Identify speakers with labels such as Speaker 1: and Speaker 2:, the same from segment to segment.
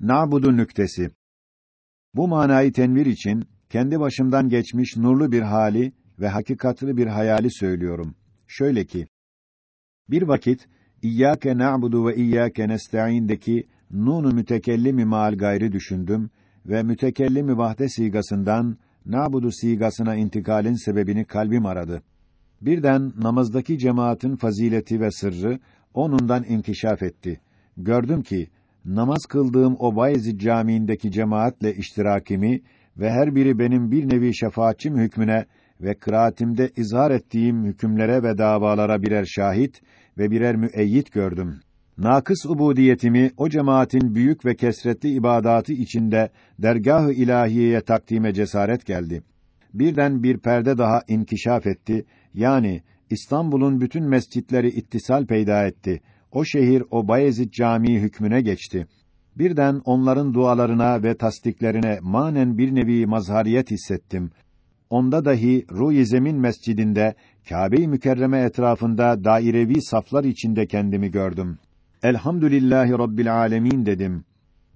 Speaker 1: Nabudu nüktesi. Bu manayı tenvir için kendi başımdan geçmiş nurlu bir hali ve hakikatli bir hayali söylüyorum. Şöyle ki bir vakit İyyâke na'budu ve iyyâke nestaîn'deki nunu mütekellimi maal gayri düşündüm ve mütekellimi vahde sigasından na'budu sigasına intikalin sebebini kalbim aradı. Birden namazdaki cemaatin fazileti ve sırrı onundan inkişaf etti. Gördüm ki namaz kıldığım o Bayezid Camii'ndeki cemaatle iştirakimi ve her biri benim bir nevi şefaatçim hükmüne ve kıraatimde izhar ettiğim hükümlere ve davalara birer şahit ve birer müeyyit gördüm. Nakıs ubudiyetimi o cemaatin büyük ve kesretli ibadatı içinde dergah-ı ilahiyeye takdime cesaret geldi. Birden bir perde daha inkişaf etti. Yani İstanbul'un bütün mescitleri ittisal peyda etti. O şehir o Bayezid Camii hükmüne geçti. Birden onların dualarına ve tasdiklerine manen bir nevi mazhariyet hissettim. Onda dahi Ruh-i Zemin Mescidinde Kâbe-i Mükerreme etrafında dairevi saflar içinde kendimi gördüm. Elhamdülillahi Rabbil Alemin dedim.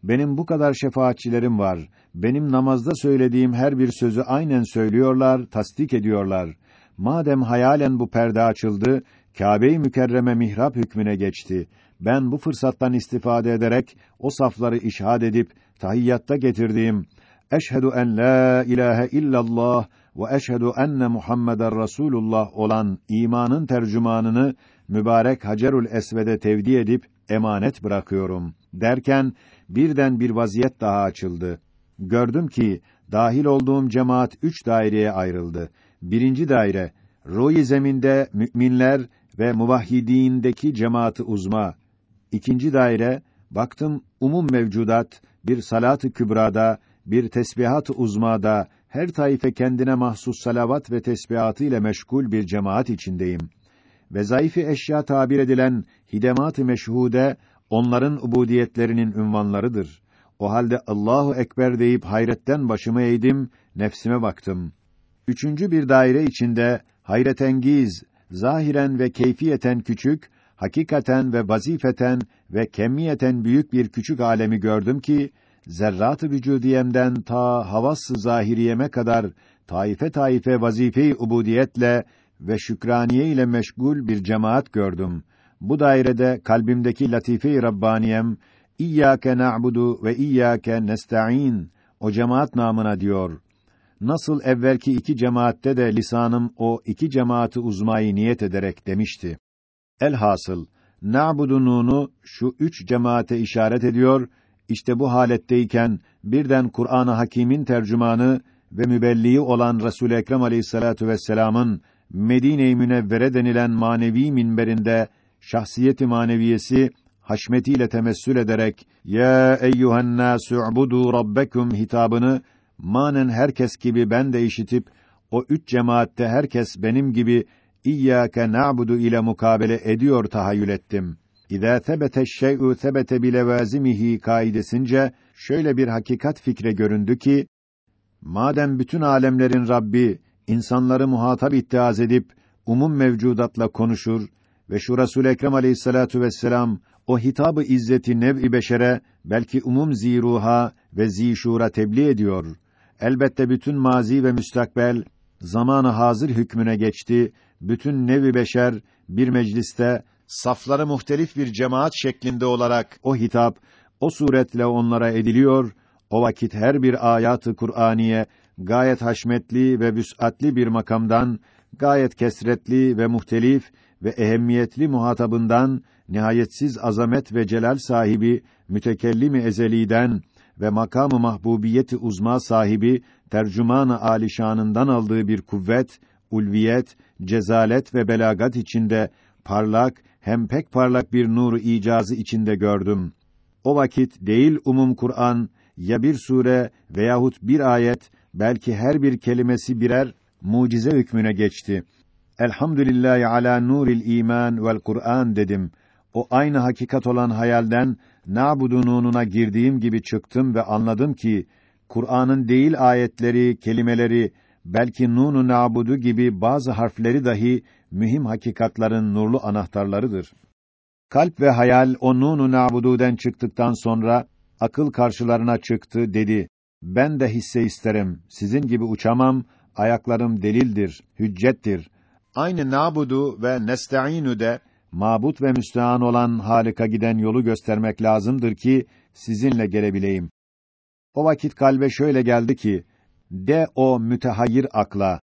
Speaker 1: Benim bu kadar şefaatçilerim var. Benim namazda söylediğim her bir sözü aynen söylüyorlar, tasdik ediyorlar. Madem hayalen bu perde açıldı, Kâbe-i Mükerreme mihrap hükmüne geçti. Ben bu fırsattan istifade ederek o safları işhad edip tahiyyatta getirdiğim eşhedü en la ilahe illallah ve eşhedü enne Muhammeden Rasulullah olan imanın tercümanını mübarek Hacerül Esved'e tevdi edip emanet bırakıyorum derken birden bir vaziyet daha açıldı. Gördüm ki dahil olduğum cemaat üç daireye ayrıldı. Birinci daire ruh zeminde müminler ve muvahhidindeki cemaati uzma. İkinci daire baktım umum mevcudat bir salat-ı kübrada, bir tesbihat-ı uzmada her taife kendine mahsus salavat ve tesbihatı ile meşgul bir cemaat içindeyim. Ve zayıf eşya tabir edilen hidemat-ı meşhude onların ubudiyetlerinin ünvanlarıdır. O halde Allahu ekber deyip hayretten başımı eğdim, nefsime baktım. Üçüncü bir daire içinde hayretengiz, zahiren ve keyfiyeten küçük, hakikaten ve vazifeten ve kemmiyeten büyük bir küçük alemi gördüm ki zerrat-ı vücudiyemden ta havas-ı zahiriyeme kadar taife taife vazife-i ubudiyetle ve şükraniye ile meşgul bir cemaat gördüm. Bu dairede kalbimdeki latife-i rabbaniyem İyyâke na'budu ve iyyâke nesta'in o cemaat namına diyor. Nasıl evvelki iki cemaatte de lisanım o iki cemaati uzmayı niyet ederek demişti. Elhasıl na'budununu şu üç cemaate işaret ediyor işte bu haletteyken birden Kur'an-ı Hakîm'in tercümanı ve mübelliği olan Resul Ekrem Aleyhissalatu vesselam'ın Medine-i Münevvere denilen manevi minberinde şahsiyeti maneviyesi haşmetiyle temessül ederek ya eyyuhen nasu ubudu rabbekum hitabını manen herkes gibi ben de işitip o üç cemaatte herkes benim gibi İyyâke na'budu ile mukabele ediyor tahayyül ettim. İzâ sebete şey'u sebete bilevâzimihi kaidesince şöyle bir hakikat fikre göründü ki madem bütün alemlerin Rabbi insanları muhatap ittiaz edip umum mevcudatla konuşur ve şu Resul Ekrem Aleyhissalatu vesselam o hitabı izzeti nev'i beşere belki umum ziruha ve zişura tebliğ ediyor. Elbette bütün mazi ve müstakbel zamanı hazır hükmüne geçti. Bütün nevi beşer bir mecliste safları muhtelif bir cemaat şeklinde olarak o hitap o suretle onlara ediliyor. O vakit her bir ayatı Kur'aniye gayet haşmetli ve vüs'atli bir makamdan gayet kesretli ve muhtelif ve ehemmiyetli muhatabından nihayetsiz azamet ve celal sahibi mütekellimi ezeliden ve makamı mahbubiyeti uzma sahibi tercümanı alişanından aldığı bir kuvvet, ulviyet, cezalet ve belagat içinde parlak hem pek parlak bir nuru icazı içinde gördüm. O vakit değil umum Kur'an ya bir sure veyahut bir ayet belki her bir kelimesi birer mucize hükmüne geçti. Elhamdülillahi ala nuril iman vel Kur'an dedim. O aynı hakikat olan hayalden na'budununa girdiğim gibi çıktım ve anladım ki Kur'an'ın değil ayetleri, kelimeleri, belki nunu na'budu gibi bazı harfleri dahi mühim hakikatların nurlu anahtarlarıdır. Kalp ve hayal o nunu na'budu'den çıktıktan sonra akıl karşılarına çıktı, dedi, ben de hisse isterim, sizin gibi uçamam, ayaklarım delildir, hüccettir. Aynı nabudu ve nesta'inu de, mabut ve müstehan olan Halik'a giden yolu göstermek lazımdır ki, sizinle gelebileyim. O vakit kalbe şöyle geldi ki, de o mütehayyir akla,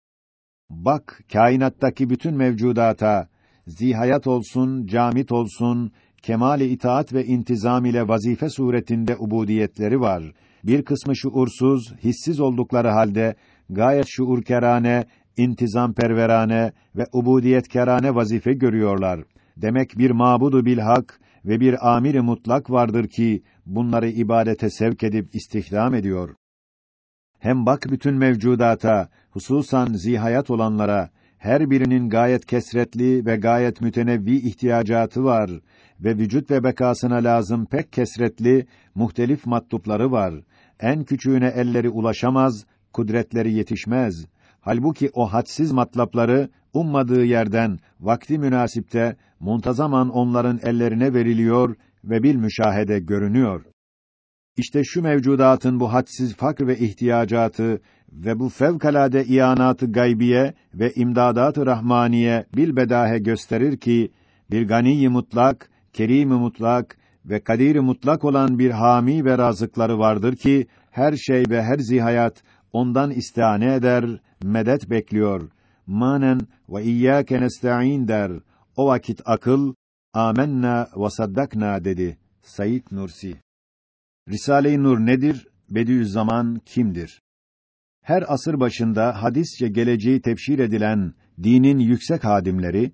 Speaker 1: bak kainattaki bütün mevcudata, zihayat olsun, camit olsun, kemale itaat ve intizam ile vazife suretinde ubudiyetleri var. Bir kısmı şuursuz, hissiz oldukları halde gayet şuurkerane, intizam perverane ve ubudiyetkerane vazife görüyorlar. Demek bir mabudu bil hak ve bir amiri mutlak vardır ki bunları ibadete sevk edip istihdam ediyor. Hem bak bütün mevcudata, hususan zihayat olanlara her birinin gayet kesretli ve gayet mütenevvi ihtiyacatı var ve vücut ve bekasına lazım pek kesretli, muhtelif matlupları var. En küçüğüne elleri ulaşamaz, kudretleri yetişmez. Halbuki o hadsiz matlapları ummadığı yerden vakti münasipte muntazaman onların ellerine veriliyor ve bil müşahede görünüyor. İşte şu mevcudatın bu hadsiz fakr ve ihtiyacatı ve bu fevkalade iyanatı gaybiye ve imdadat-ı rahmaniye bilbedahe gösterir ki bir gani mutlak, kerim mutlak ve kadir mutlak olan bir hami ve razıkları vardır ki her şey ve her zihayat ondan istihane eder, medet bekliyor. Manen ve iyyâke nesta'in der. O vakit akıl amenna ve saddakna dedi. Said Nursi Risale-i Nur nedir? Bediüzzaman kimdir? Her asır başında hadisçe geleceği tefsir edilen dinin yüksek hadimleri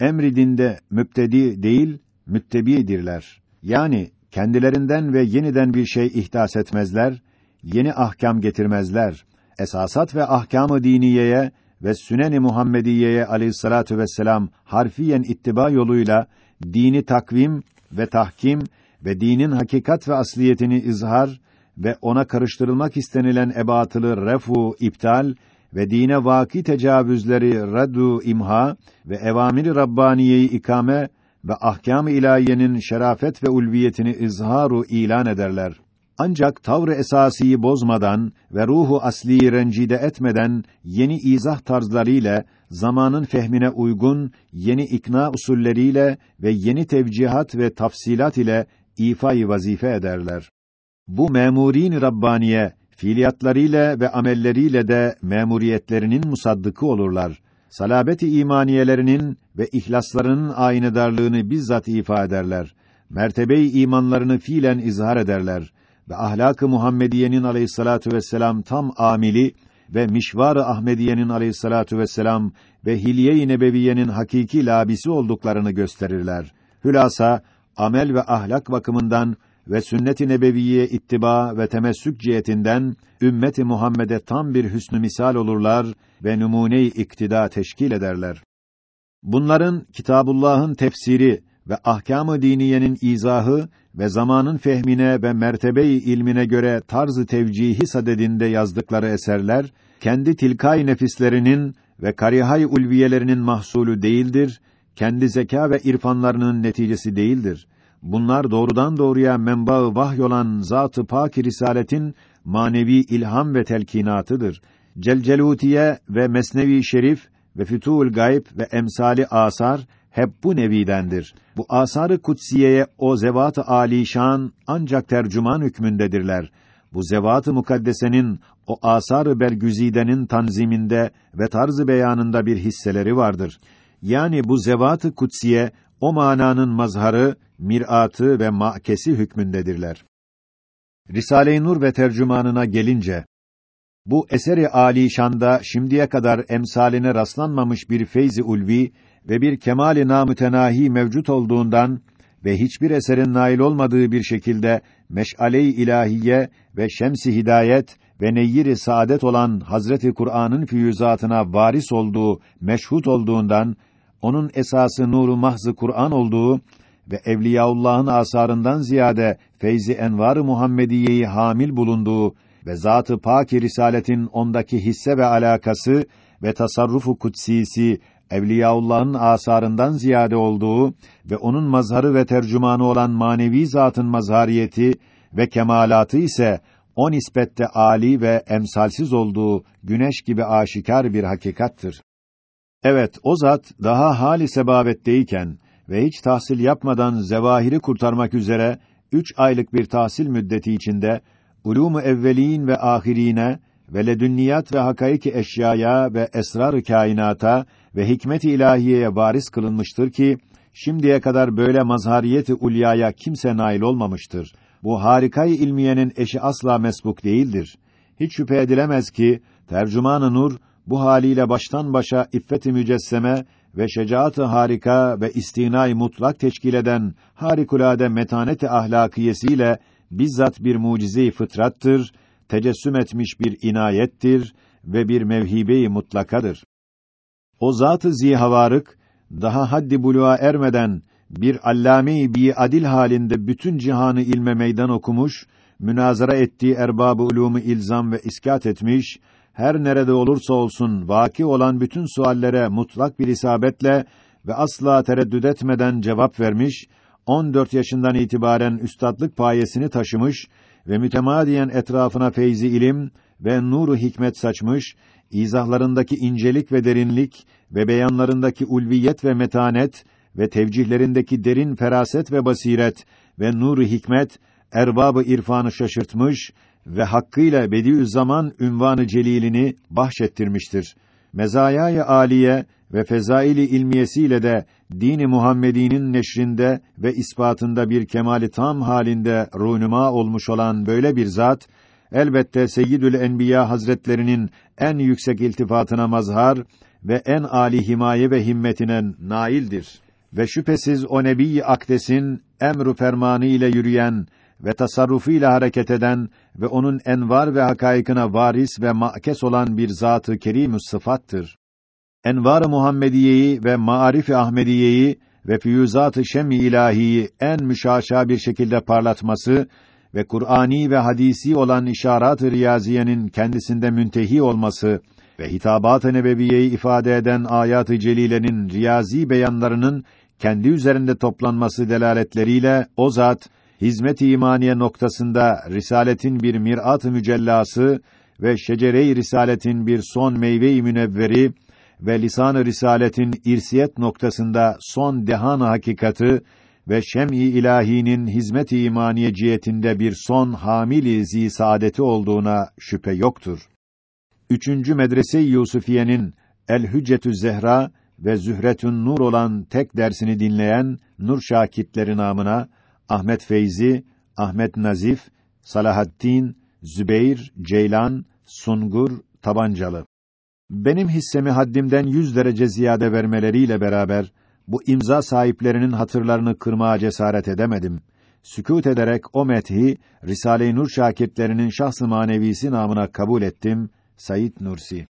Speaker 1: emri dinde müptedi değil, müttebidirler. Yani kendilerinden ve yeniden bir şey ihdas etmezler, yeni ahkam getirmezler. Esasat ve ahkamı diniyeye ve sünen-i Muhammediyeye aleyhissalatu vesselam harfiyen ittiba yoluyla dini takvim ve tahkim ve dinin hakikat ve asliyetini izhar ve ona karıştırılmak istenilen ebatılı refu iptal ve dine vaki tecavüzleri raddu imha ve evamiri rabbaniyeyi ikame ve ahkâm-ı ilahiyenin şerafet ve ulviyetini izharu ilan ederler. Ancak tavrı esasiyi bozmadan ve ruhu asliyi rencide etmeden yeni izah tarzlarıyla zamanın fehmine uygun yeni ikna usulleriyle ve yeni tevcihat ve tafsilat ile ifai vazife ederler. Bu memurin Rabbaniye fiiliyatlarıyla ve amelleriyle de memuriyetlerinin musaddıkı olurlar. Salabeti imaniyelerinin ve ihlaslarının aynedarlığını bizzat ifade ederler. Mertebe-i imanlarını fiilen izhar ederler ve ahlak-ı Muhammediyenin aleyhissalatu vesselam tam amili ve mişvar-ı Ahmediyenin aleyhissalatu vesselam ve hilye-i nebeviyenin hakiki labisi olduklarını gösterirler. Hülasa amel ve ahlak bakımından ve sünnet-i nebeviye ittiba ve temessük cihetinden ümmeti Muhammed'e tam bir hüsnü misal olurlar ve numune-i iktida teşkil ederler. Bunların Kitabullah'ın tefsiri ve ahkâm-ı diniyenin izahı ve zamanın fehmine ve mertebe-i ilmine göre tarz-ı tevcihi sadedinde yazdıkları eserler kendi tilkay nefislerinin ve karihay ulviyelerinin mahsulü değildir kendi zeka ve irfanlarının neticesi değildir. Bunlar doğrudan doğruya menbaı vahy olan Zat-ı Pak Risaletin manevi ilham ve telkinatıdır. Celcelutiye ve Mesnevi Şerif ve Fütuhul Gayb ve emsali asar hep bu nevidendir. Bu asarı kutsiyeye o zevat-ı alişan ancak tercüman hükmündedirler. Bu zevat-ı mukaddesenin o asar-ı bergüzidenin tanziminde ve tarzı beyanında bir hisseleri vardır. Yani bu zevat-ı kutsiye o mananın mazharı, miratı ve makesi hükmündedirler. Risale-i Nur ve tercümanına gelince bu eseri ali şanda şimdiye kadar emsaline rastlanmamış bir feyzi ulvi ve bir kemali namütenahi mevcut olduğundan ve hiçbir eserin nail olmadığı bir şekilde meş'ale-i ilahiye ve şems-i hidayet ve neyyir-i saadet olan Hazreti Kur'an'ın füyüzatına varis olduğu, meşhut olduğundan onun esası nuru mahzı Kur'an olduğu ve Evliyaullah'ın asarından ziyade feyzi envar-ı Muhammediyeyi hamil bulunduğu ve zatı pak risaletin ondaki hisse ve alakası ve tasarrufu kutsisi Evliyaullah'ın asarından ziyade olduğu ve onun mazharı ve tercümanı olan manevi zatın mazhariyeti ve kemalatı ise o nispette âli ve emsalsiz olduğu güneş gibi aşikar bir hakikattır. Evet, o zat daha hali sebabetteyken ve hiç tahsil yapmadan zevahiri kurtarmak üzere üç aylık bir tahsil müddeti içinde ulûmu evvelin ve ahirine ve ledünniyat ve hakaiki eşyaya ve esrar-ı kainata ve hikmet-i ilahiyeye varis kılınmıştır ki şimdiye kadar böyle mazhariyeti ulyaya kimse nail olmamıştır. Bu harikay ilmiyenin eşi asla mesbuk değildir. Hiç şüphe edilemez ki tercüman-ı nur bu haliyle baştan başa iffet-i mücesseme ve şecaat-ı harika ve istinay mutlak teşkil eden harikulade metanet-i ahlakiyesiyle bizzat bir mucize-i fıtrattır, tecessüm etmiş bir inayettir ve bir mevhibe-i mutlakadır. O zat-ı zihavarık daha haddi buluğa ermeden bir allame-i bi adil halinde bütün cihanı ilme meydan okumuş, münazara ettiği erbab-ı ulûmu ilzam ve iskat etmiş, her nerede olursa olsun vaki olan bütün suallere mutlak bir isabetle ve asla tereddüt etmeden cevap vermiş, 14 yaşından itibaren üstadlık payesini taşımış ve mütemadiyen etrafına feyzi ilim ve nuru hikmet saçmış, izahlarındaki incelik ve derinlik ve beyanlarındaki ulviyet ve metanet ve tevcihlerindeki derin feraset ve basiret ve nuru hikmet erbabı irfanı şaşırtmış ve hakkıyla Bediüzzaman ünvanı celilini bahşettirmiştir. Mezayaya aliye ve fezaili ilmiyesiyle de dini Muhammedi'nin neşrinde ve ispatında bir kemali tam halinde runuma olmuş olan böyle bir zat elbette Seyyidül Enbiya Hazretlerinin en yüksek iltifatına mazhar ve en âli himaye ve himmetine naildir. Ve şüphesiz o nebi akdesin emru fermanı ile yürüyen ve tasarrufuyla hareket eden ve onun envar ve hakaykına varis ve makes olan bir zatı kerim sıfattır. Envar-ı Muhammediyeyi ve Maarif-i Ahmediyeyi ve füyüzat-ı şem-i ilahiyi en müşaşa bir şekilde parlatması ve Kur'ani ve hadisi olan işaret-ı riyaziyenin kendisinde müntehi olması ve hitabat-ı nebeviyeyi ifade eden ayat-ı celilenin riyazi beyanlarının kendi üzerinde toplanması delaletleriyle o zat hizmet-i imaniye noktasında risaletin bir mirat-ı mücellası ve şecere-i risaletin bir son meyve-i münevveri ve lisan-ı risaletin irsiyet noktasında son dehan hakikati ve şem-i ilahinin hizmet-i imaniye cihetinde bir son hamili zi saadeti olduğuna şüphe yoktur. Üçüncü medrese-i Yusufiye'nin El Hüccetü Zehra ve Zühretün Nur olan tek dersini dinleyen nur şakitleri namına Ahmet Feyzi, Ahmet Nazif, Salahaddin, Zübeyr, Ceylan, Sungur, Tabancalı. Benim hissemi haddimden yüz derece ziyade vermeleriyle beraber bu imza sahiplerinin hatırlarını kırmaya cesaret edemedim. Sükût ederek o methi Risale-i Nur şakirtlerinin şahs-ı manevisi namına kabul ettim. Sayit Nursi